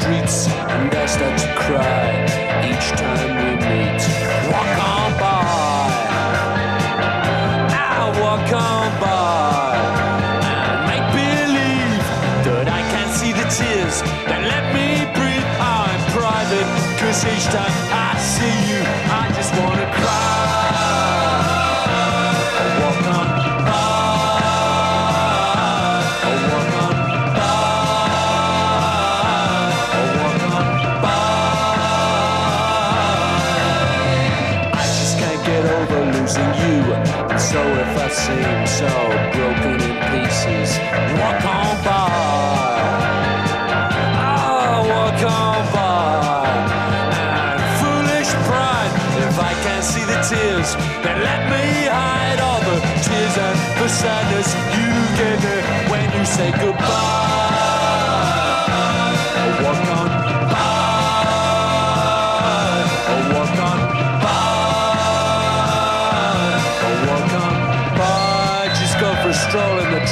streets and I start to cry each time we meet. Walk on by, I walk on losing you. And so if I seem so broken in pieces, walk on by. Oh, walk on by. And foolish pride, if I can't see the tears, then let me hide all the tears and the sadness you gave me when you say goodbye. Stroll in the